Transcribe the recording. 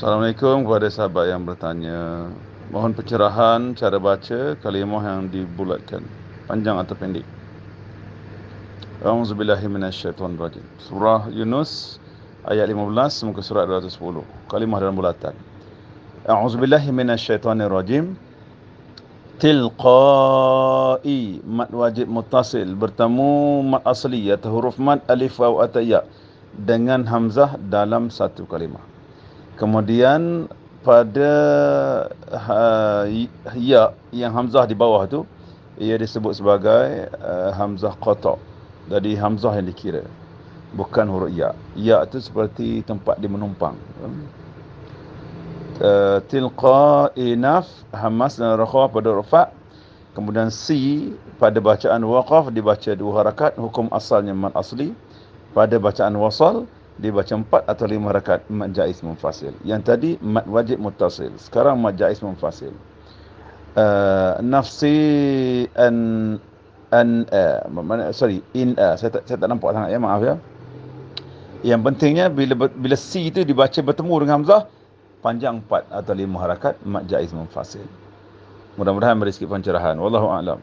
Assalamualaikum kepada sahabat yang bertanya. Mohon pencerahan cara baca kalimah yang dibulatkan. Panjang atau pendek. A'udzubillahi minasyaitonirrajim. Surah Yunus ayat 15 muka surat 210. Kalimah dalam bulatan. A'udzubillahi minasyaitonirrajim. Tilqai mad wajib mutasil bertemu mad asli atau huruf mad alif waw atau ya dengan hamzah dalam satu kalimah. Kemudian pada ha, ya yang hamzah di bawah tu ia disebut sebagai uh, hamzah qata. Jadi hamzah yang dikira bukan huruf ya. Ya itu seperti tempat di menumpang. Uh, tilqa inaf hamas dan rakha pada rafa kemudian si pada bacaan waqaf dibaca dua harakat hukum asalnya mad asli pada bacaan wasal dibaca empat atau lima rakaat mad jaiz munfasil. Yang tadi mad wajib muttasil. Sekarang mad jaiz munfasil. Uh, nafsi an an uh, mana sorry in uh, saya tak saya tak nampak sangat ya maaf ya. Yang pentingnya bila bila si itu dibaca bertemu dengan hamzah panjang empat atau lima harakat mad jaiz munfasil. Mudah-mudahan beri sikit pencerahan. Wallahu a'lam.